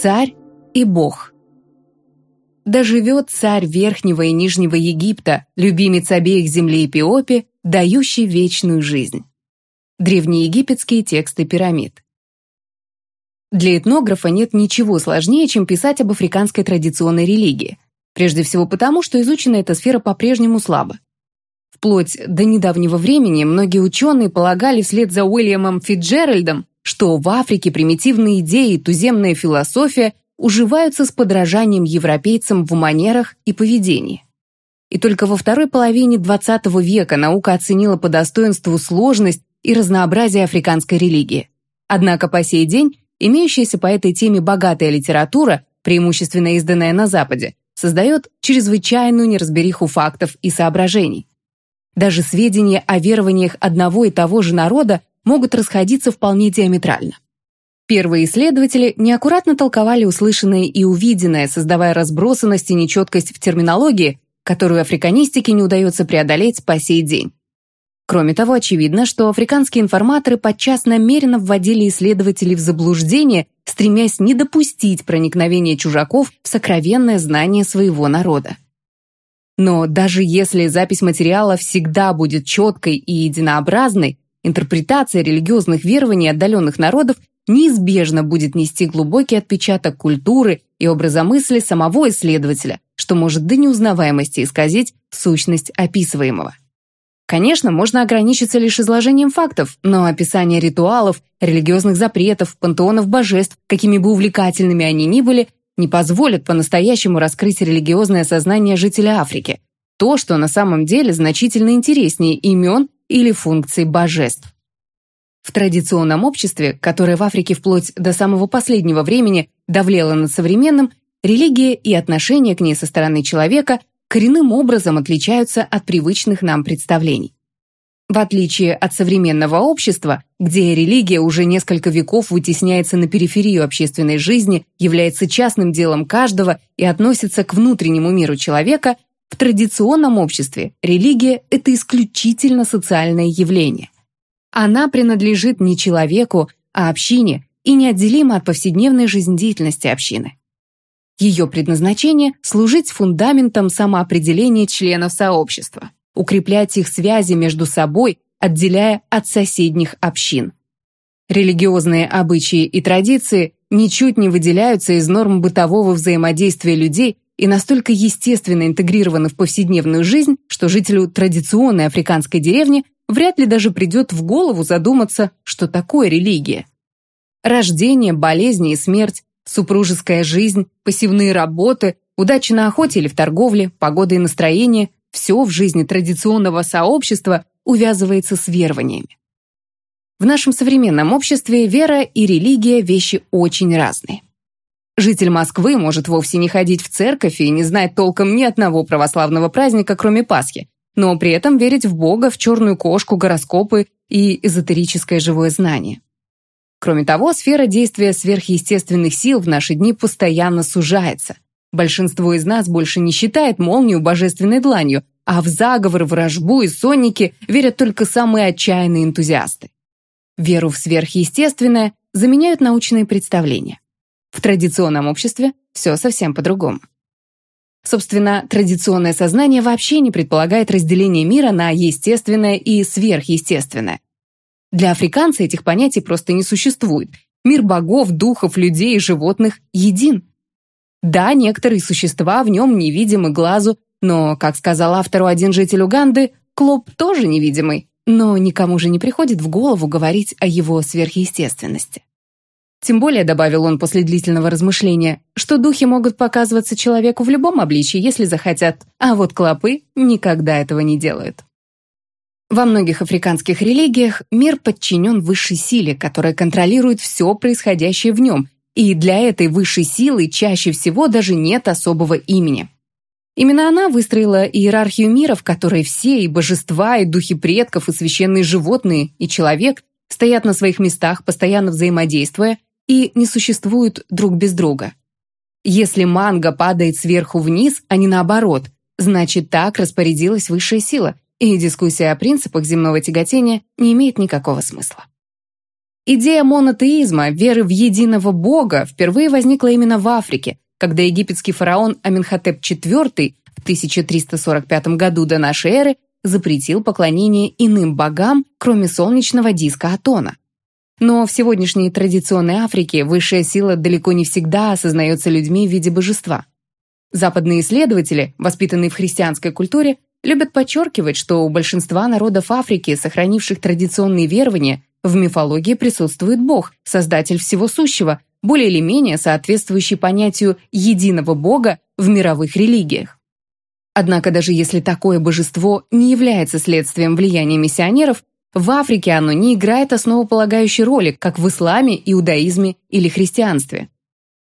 царь и бог. Да живет царь Верхнего и Нижнего Египта, любимец обеих земли Эпиопи, дающий вечную жизнь. Древнеегипетские тексты пирамид. Для этнографа нет ничего сложнее, чем писать об африканской традиционной религии. Прежде всего потому, что изучена эта сфера по-прежнему слабо. Вплоть до недавнего времени многие ученые полагали вслед за Уильямом Фитджеральдом, что в Африке примитивные идеи и туземная философия уживаются с подражанием европейцам в манерах и поведении. И только во второй половине XX века наука оценила по достоинству сложность и разнообразие африканской религии. Однако по сей день имеющаяся по этой теме богатая литература, преимущественно изданная на Западе, создает чрезвычайную неразбериху фактов и соображений. Даже сведения о верованиях одного и того же народа могут расходиться вполне диаметрально. Первые исследователи неаккуратно толковали услышанное и увиденное, создавая разбросанность и нечеткость в терминологии, которую африканистике не удается преодолеть по сей день. Кроме того, очевидно, что африканские информаторы подчас намеренно вводили исследователей в заблуждение, стремясь не допустить проникновения чужаков в сокровенное знание своего народа. Но даже если запись материала всегда будет четкой и единообразной, интерпретация религиозных верований отдаленных народов неизбежно будет нести глубокий отпечаток культуры и образа мысли самого исследователя, что может до неузнаваемости исказить сущность описываемого. Конечно, можно ограничиться лишь изложением фактов, но описание ритуалов, религиозных запретов, пантеонов божеств, какими бы увлекательными они ни были, не позволят по-настоящему раскрыть религиозное сознание жителя Африки, то, что на самом деле значительно интереснее имен или функций божеств. В традиционном обществе, которое в Африке вплоть до самого последнего времени давлело над современным, религия и отношение к ней со стороны человека коренным образом отличаются от привычных нам представлений. В отличие от современного общества, где религия уже несколько веков вытесняется на периферию общественной жизни, является частным делом каждого и относится к внутреннему миру человека, в традиционном обществе религия – это исключительно социальное явление. Она принадлежит не человеку, а общине и неотделима от повседневной жизнедеятельности общины. Ее предназначение – служить фундаментом самоопределения членов сообщества, укреплять их связи между собой, отделяя от соседних общин. Религиозные обычаи и традиции ничуть не выделяются из норм бытового взаимодействия людей и настолько естественно интегрированы в повседневную жизнь, что жителю традиционной африканской деревни вряд ли даже придет в голову задуматься, что такое религия. Рождение, болезни и смерть, супружеская жизнь, пассивные работы, удача на охоте или в торговле, погода и настроение – все в жизни традиционного сообщества увязывается с верованиями. В нашем современном обществе вера и религия – вещи очень разные. Житель Москвы может вовсе не ходить в церковь и не знать толком ни одного православного праздника, кроме Пасхи, но при этом верить в Бога, в черную кошку, гороскопы и эзотерическое живое знание. Кроме того, сфера действия сверхъестественных сил в наши дни постоянно сужается. Большинство из нас больше не считает молнию божественной дланью, а в заговор, вражбу и сонники верят только самые отчаянные энтузиасты. Веру в сверхъестественное заменяют научные представления. В традиционном обществе все совсем по-другому. Собственно, традиционное сознание вообще не предполагает разделение мира на естественное и сверхъестественное. Для африканца этих понятий просто не существует. Мир богов, духов, людей и животных един. Да, некоторые существа в нем невидимы глазу, но, как сказал автору один житель Уганды, Клоп тоже невидимый, но никому же не приходит в голову говорить о его сверхъестественности. Тем более, добавил он после длительного размышления, что духи могут показываться человеку в любом обличии, если захотят, а вот клопы никогда этого не делают. Во многих африканских религиях мир подчинен высшей силе, которая контролирует все происходящее в нем, и для этой высшей силы чаще всего даже нет особого имени. Именно она выстроила иерархию мира, в которой все, и божества, и духи предков, и священные животные, и человек стоят на своих местах, постоянно взаимодействуя, и не существуют друг без друга. Если манго падает сверху вниз, а не наоборот, значит так распорядилась высшая сила, и дискуссия о принципах земного тяготения не имеет никакого смысла. Идея монотеизма, веры в единого бога, впервые возникла именно в Африке, когда египетский фараон Аменхотеп IV в 1345 году до нашей эры запретил поклонение иным богам, кроме солнечного диска Атона. Но в сегодняшней традиционной Африке высшая сила далеко не всегда осознается людьми в виде божества. Западные исследователи, воспитанные в христианской культуре, любят подчеркивать, что у большинства народов Африки, сохранивших традиционные верования, в мифологии присутствует Бог, создатель всего сущего, более или менее соответствующий понятию единого Бога в мировых религиях. Однако даже если такое божество не является следствием влияния миссионеров, в Африке оно не играет основополагающей роли, как в исламе, иудаизме или христианстве.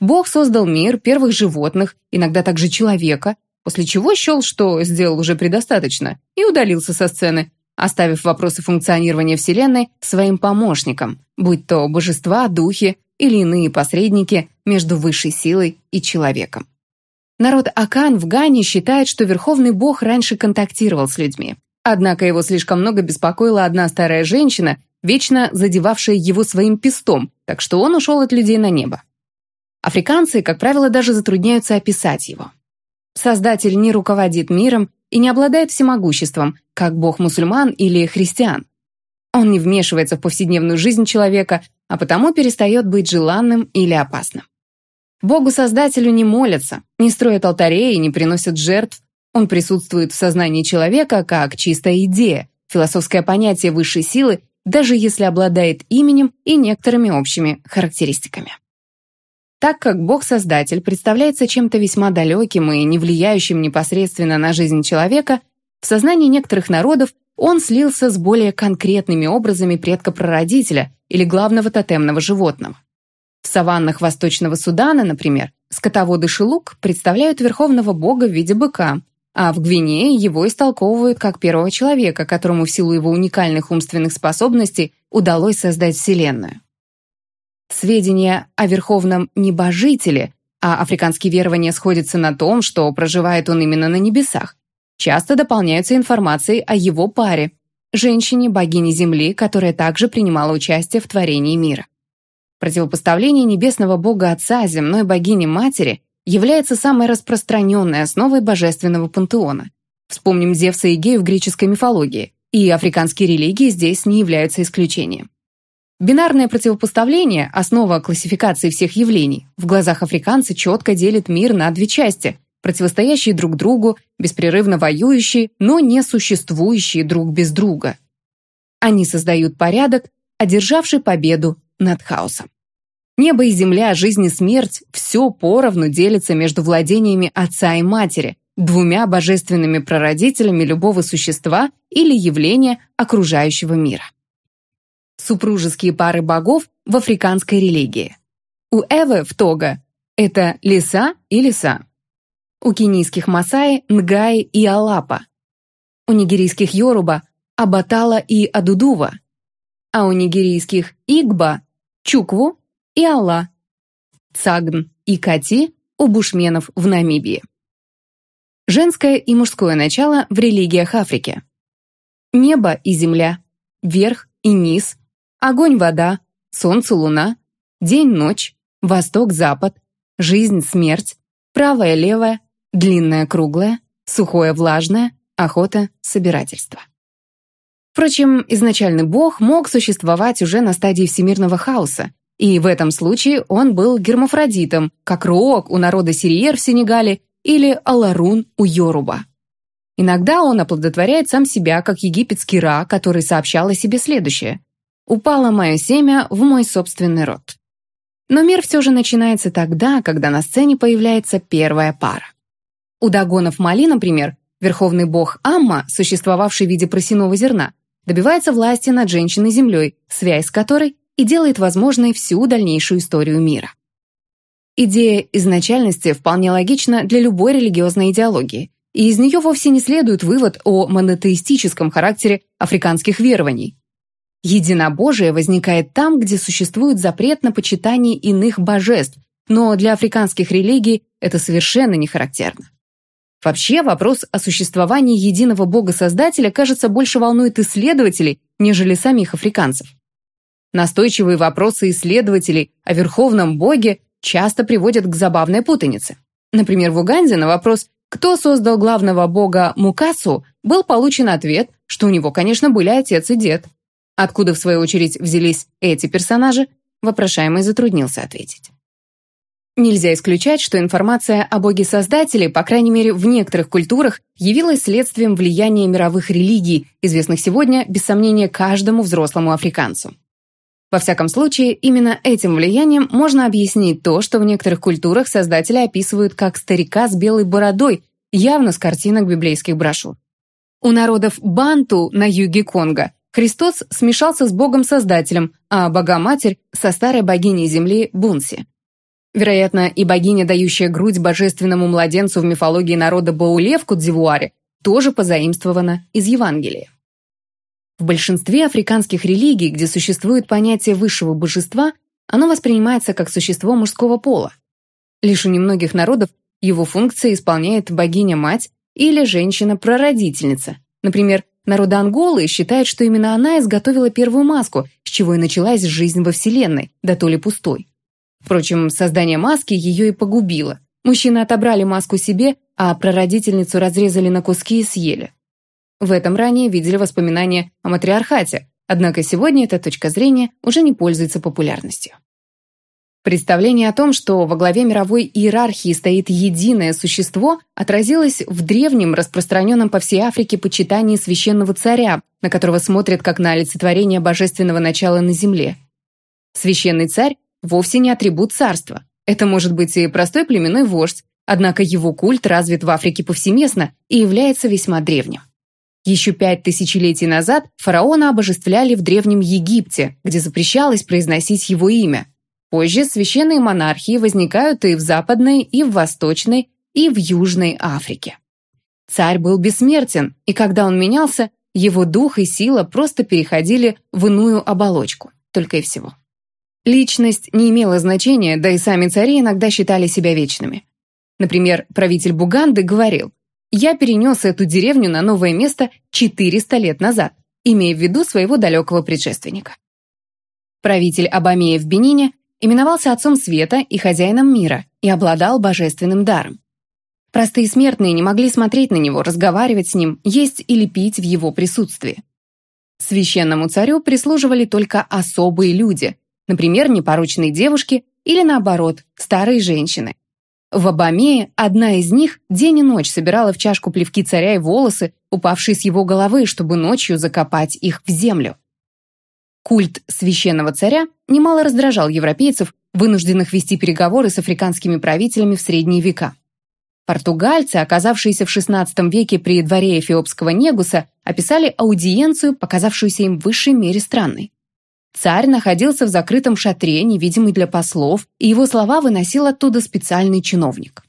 Бог создал мир, первых животных, иногда также человека, после чего счел, что сделал уже предостаточно, и удалился со сцены, оставив вопросы функционирования Вселенной своим помощникам, будь то божества, духи или иные посредники между высшей силой и человеком. Народ Акан в Гане считает, что Верховный Бог раньше контактировал с людьми. Однако его слишком много беспокоила одна старая женщина, вечно задевавшая его своим пестом, так что он ушел от людей на небо. Африканцы, как правило, даже затрудняются описать его. Создатель не руководит миром и не обладает всемогуществом, как бог мусульман или христиан. Он не вмешивается в повседневную жизнь человека, а потому перестает быть желанным или опасным. Богу-создателю не молятся, не строят алтарей и не приносят жертв. Он присутствует в сознании человека как чистая идея, философское понятие высшей силы, даже если обладает именем и некоторыми общими характеристиками. Так как Бог-создатель представляется чем-то весьма далеким и не влияющим непосредственно на жизнь человека, в сознании некоторых народов он слился с более конкретными образами предка-прародителя или главного тотемного животного. В саваннах Восточного Судана, например, скотоводы Шилук представляют верховного бога в виде быка, а в Гвинее его истолковывают как первого человека, которому в силу его уникальных умственных способностей удалось создать Вселенную. Сведения о верховном небожителе, а африканские верования сходятся на том, что проживает он именно на небесах, часто дополняются информацией о его паре, женщине, богине Земли, которая также принимала участие в творении мира. Противопоставление небесного бога Отца земной богине Матери является самой распространенной основой божественного пантеона. Вспомним Зевса и Гею в греческой мифологии, и африканские религии здесь не являются исключением. Бинарное противопоставление, основа классификации всех явлений, в глазах африканца четко делит мир на две части, противостоящие друг другу, беспрерывно воюющие, но не существующие друг без друга. Они создают порядок, одержавший победу над хаосом. Небо и земля, жизнь и смерть – все поровну делится между владениями отца и матери, двумя божественными прародителями любого существа или явления окружающего мира супружеские пары богов в африканской религии. У Эвы в Того это лиса и лиса. У кенийских Масаи – Нгаи и Алапа. У нигерийских Йоруба – Абатала и Адудува. А у нигерийских Игба – Чукву и Алла. Цагн и Кати у бушменов в Намибии. Женское и мужское начало в религиях Африки. Небо и земля, верх и низ, огонь-вода, солнце-луна, день-ночь, восток-запад, жизнь-смерть, правая-левая, длинная-круглая, сухое-влажное, охота-собирательство. Впрочем, изначальный бог мог существовать уже на стадии всемирного хаоса, и в этом случае он был гермафродитом, как Роок у народа Сириер в Сенегале или Аларун у Йоруба. Иногда он оплодотворяет сам себя, как египетский Ра, который сообщал о себе следующее упало мое семя в мой собственный род. Но мир все же начинается тогда, когда на сцене появляется первая пара. У Дагонов Мали, например, верховный бог Амма, существовавший в виде просяного зерна, добивается власти над женщиной-землей, связь с которой и делает возможной всю дальнейшую историю мира. Идея изначальности вполне логична для любой религиозной идеологии, и из нее вовсе не следует вывод о монотеистическом характере африканских верований, Единобожие возникает там, где существует запрет на почитание иных божеств, но для африканских религий это совершенно не характерно. Вообще, вопрос о существовании единого бога-создателя, кажется, больше волнует исследователей, нежели самих африканцев. Настойчивые вопросы исследователей о Верховном Боге часто приводят к забавной путанице. Например, в Уганде на вопрос «Кто создал главного бога Мукасу?» был получен ответ, что у него, конечно, были отец и дед. Откуда, в свою очередь, взялись эти персонажи, вопрошаемый затруднился ответить. Нельзя исключать, что информация о боге-создателе, по крайней мере в некоторых культурах, явилась следствием влияния мировых религий, известных сегодня, без сомнения, каждому взрослому африканцу. Во всяком случае, именно этим влиянием можно объяснить то, что в некоторых культурах создатели описывают как старика с белой бородой, явно с картинок библейских брошюр. У народов Банту на юге Конго Христос смешался с Богом-создателем, а Богоматерь – со старой богиней земли Бунси. Вероятно, и богиня, дающая грудь божественному младенцу в мифологии народа Бауле в Кудзивуаре, тоже позаимствована из Евангелия. В большинстве африканских религий, где существует понятие высшего божества, оно воспринимается как существо мужского пола. Лишь у немногих народов его функции исполняет богиня-мать или женщина-прародительница. Например, народы Анголы считают, что именно она изготовила первую маску, с чего и началась жизнь во Вселенной, да то ли пустой. Впрочем, создание маски ее и погубило. Мужчины отобрали маску себе, а прародительницу разрезали на куски и съели. В этом ранее видели воспоминания о матриархате, однако сегодня эта точка зрения уже не пользуется популярностью. Представление о том, что во главе мировой иерархии стоит единое существо, отразилось в древнем, распространенном по всей Африке почитании священного царя, на которого смотрят как на олицетворение божественного начала на земле. Священный царь вовсе не атрибут царства. Это может быть и простой племенной вождь, однако его культ развит в Африке повсеместно и является весьма древним. Еще пять тысячелетий назад фараона обожествляли в Древнем Египте, где запрещалось произносить его имя. Позже священные монархии возникают и в Западной, и в Восточной, и в Южной Африке. Царь был бессмертен, и когда он менялся, его дух и сила просто переходили в иную оболочку, только и всего. Личность не имела значения, да и сами цари иногда считали себя вечными. Например, правитель Буганды говорил, «Я перенес эту деревню на новое место 400 лет назад, имея в виду своего далекого предшественника». Правитель Абамея в Бенине именовался отцом света и хозяином мира и обладал божественным даром. Простые смертные не могли смотреть на него, разговаривать с ним, есть или пить в его присутствии. Священному царю прислуживали только особые люди, например, непорочные девушки или, наоборот, старые женщины. В Абамее одна из них день и ночь собирала в чашку плевки царя и волосы, упавшие с его головы, чтобы ночью закопать их в землю. Культ священного царя немало раздражал европейцев, вынужденных вести переговоры с африканскими правителями в средние века. Португальцы, оказавшиеся в XVI веке при дворе эфиопского Негуса, описали аудиенцию, показавшуюся им в высшей мере странной. Царь находился в закрытом шатре, невидимый для послов, и его слова выносил оттуда специальный чиновник.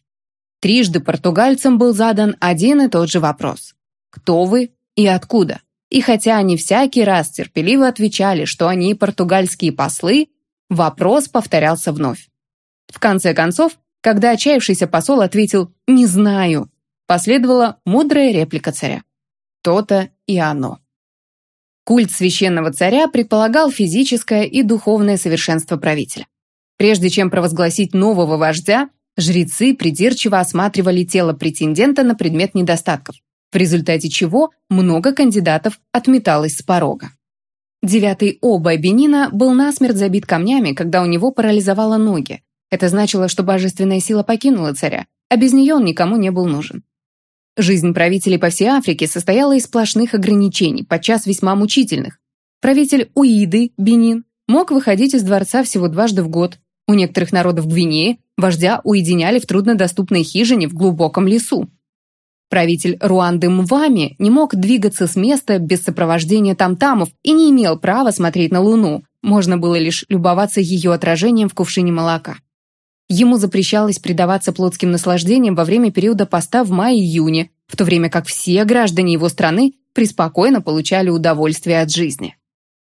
Трижды португальцам был задан один и тот же вопрос. «Кто вы и откуда?» И хотя они всякий раз терпеливо отвечали, что они португальские послы, вопрос повторялся вновь. В конце концов, когда отчаявшийся посол ответил «не знаю», последовала мудрая реплика царя. То-то и оно. Культ священного царя предполагал физическое и духовное совершенство правителя. Прежде чем провозгласить нового вождя, жрецы придирчиво осматривали тело претендента на предмет недостатков, в результате чего много кандидатов отметалось с порога. Девятый оба Бенина был насмерть забит камнями, когда у него парализовало ноги. Это значило, что божественная сила покинула царя, а без нее он никому не был нужен. Жизнь правителей по всей Африке состояла из сплошных ограничений, подчас весьма мучительных. Правитель Уиды, Бенин, мог выходить из дворца всего дважды в год. У некоторых народов Гвинеи вождя уединяли в труднодоступной хижине в глубоком лесу. Правитель Руанды Мвами не мог двигаться с места без сопровождения тамтамов и не имел права смотреть на Луну, можно было лишь любоваться ее отражением в кувшине молока. Ему запрещалось предаваться плотским наслаждениям во время периода поста в мае-июне, в то время как все граждане его страны преспокойно получали удовольствие от жизни.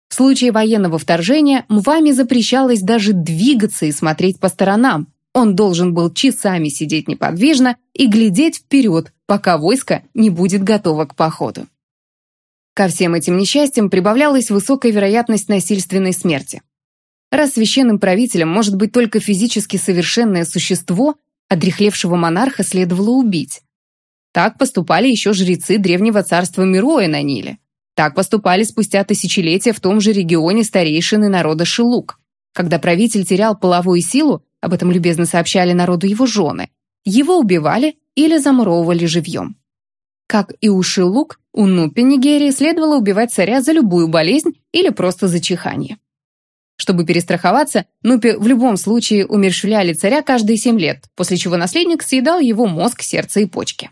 В случае военного вторжения Мвами запрещалось даже двигаться и смотреть по сторонам. Он должен был часами сидеть неподвижно и глядеть вперед, пока войско не будет готово к походу. Ко всем этим несчастьям прибавлялась высокая вероятность насильственной смерти. Раз священным правителем может быть только физически совершенное существо, одрехлевшего монарха следовало убить. Так поступали еще жрецы древнего царства Мироя на Ниле. Так поступали спустя тысячелетия в том же регионе старейшины народа Шилук. Когда правитель терял половую силу, об этом любезно сообщали народу его жены, его убивали или замуровывали живьем. Как и у Шилук, у Нупи Нигерии следовало убивать царя за любую болезнь или просто за чихание. Чтобы перестраховаться, Нупи в любом случае умерщвляли царя каждые семь лет, после чего наследник съедал его мозг, сердце и почки.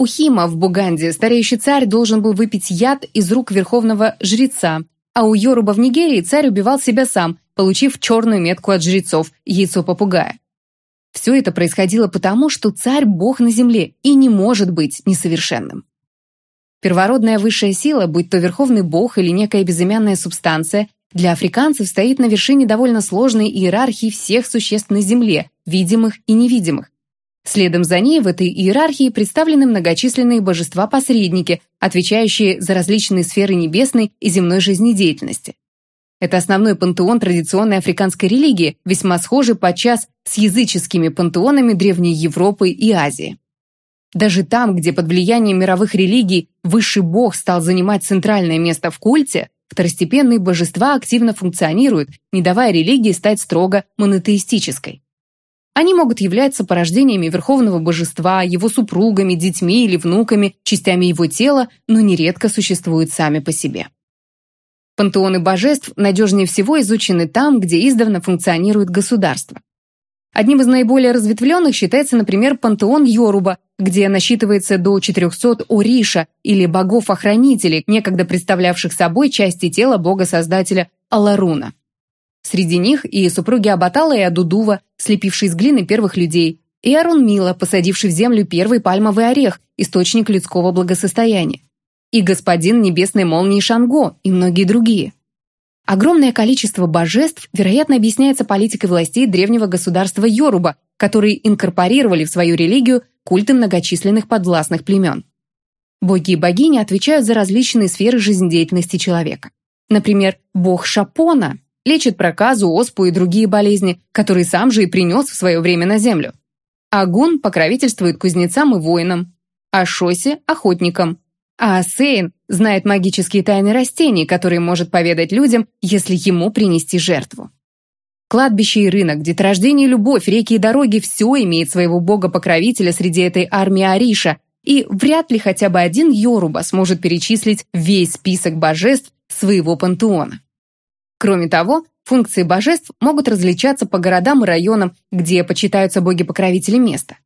У Хима в Буганде стареющий царь должен был выпить яд из рук верховного жреца, а у Йоруба в Нигерии царь убивал себя сам, получив черную метку от жрецов, яйцо попугая. Все это происходило потому, что царь – бог на земле и не может быть несовершенным. Первородная высшая сила, будь то верховный бог или некая безымянная субстанция, для африканцев стоит на вершине довольно сложной иерархии всех существ на Земле, видимых и невидимых, Следом за ней в этой иерархии представлены многочисленные божества-посредники, отвечающие за различные сферы небесной и земной жизнедеятельности. Это основной пантеон традиционной африканской религии, весьма схожий подчас с языческими пантеонами Древней Европы и Азии. Даже там, где под влиянием мировых религий высший бог стал занимать центральное место в культе, второстепенные божества активно функционируют, не давая религии стать строго монотеистической. Они могут являться порождениями верховного божества, его супругами, детьми или внуками, частями его тела, но нередко существуют сами по себе. Пантеоны божеств надежнее всего изучены там, где издавна функционирует государство. Одним из наиболее разветвленных считается, например, пантеон Йоруба, где насчитывается до 400 Ориша или богов-охранителей, некогда представлявших собой части тела бога-создателя Аларуна. Среди них и супруги Абатала и Адудува, слепившие из глины первых людей, и Арун Мила, посадивший в землю первый пальмовый орех, источник людского благосостояния, и господин небесной молнии Шанго, и многие другие. Огромное количество божеств, вероятно, объясняется политикой властей древнего государства Йоруба, которые инкорпорировали в свою религию культы многочисленных подвластных племен. Боги и богини отвечают за различные сферы жизнедеятельности человека. Например, бог Шапона лечит проказу, оспу и другие болезни, которые сам же и принес в свое время на землю. Агун покровительствует кузнецам и воинам, а Шоси – охотникам. А Асейн знает магические тайны растений, которые может поведать людям, если ему принести жертву. Кладбище и рынок, деторождение и любовь, реки и дороги – все имеет своего бога-покровителя среди этой армии Ариша, и вряд ли хотя бы один Йоруба сможет перечислить весь список божеств своего пантеона. Кроме того, функции божеств могут различаться по городам и районам, где почитаются боги-покровители места.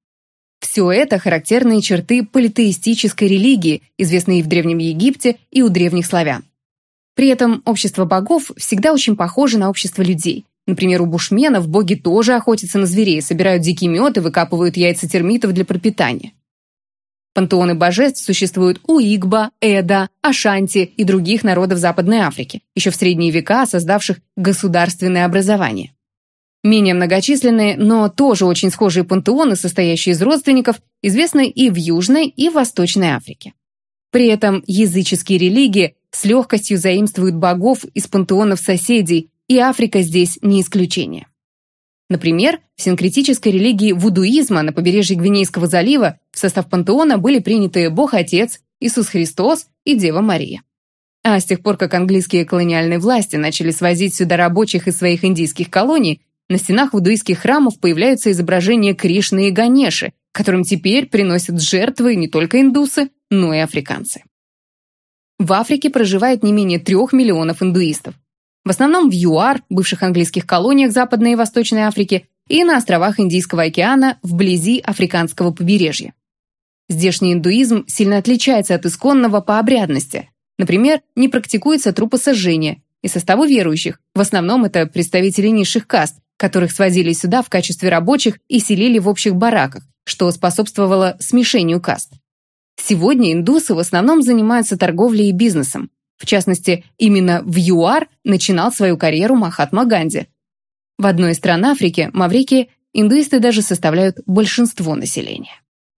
Все это характерные черты политеистической религии, известные в Древнем Египте, и у древних славян. При этом общество богов всегда очень похоже на общество людей. Например, у бушменов боги тоже охотятся на зверей, собирают дикий мед и выкапывают яйца термитов для пропитания. Пантеоны божеств существуют у Игба, Эда, Ашанти и других народов Западной Африки, еще в средние века создавших государственное образование. Менее многочисленные, но тоже очень схожие пантеоны, состоящие из родственников, известны и в Южной, и в Восточной Африке. При этом языческие религии с легкостью заимствуют богов из пантеонов соседей, и Африка здесь не исключение. Например, в синкретической религии вудуизма на побережье Гвинейского залива в состав пантеона были приняты Бог-Отец, Иисус Христос и Дева Мария. А с тех пор, как английские колониальные власти начали свозить сюда рабочих из своих индийских колоний, на стенах вудуистских храмов появляются изображения Кришны и Ганеши, которым теперь приносят жертвы не только индусы, но и африканцы. В Африке проживает не менее трех миллионов индуистов. В основном в ЮАР, бывших английских колониях Западной и Восточной Африки, и на островах Индийского океана вблизи африканского побережья. Здешний индуизм сильно отличается от исконного по обрядности. Например, не практикуется трупосожжение, и составу верующих, в основном это представители низших каст, которых свозили сюда в качестве рабочих и селили в общих бараках, что способствовало смешению каст. Сегодня индусы в основном занимаются торговлей и бизнесом, в частности, именно в ЮАР начинал свою карьеру Махатма Ганди. В одной из стран Африки, Маврикии, индуисты даже составляют большинство населения.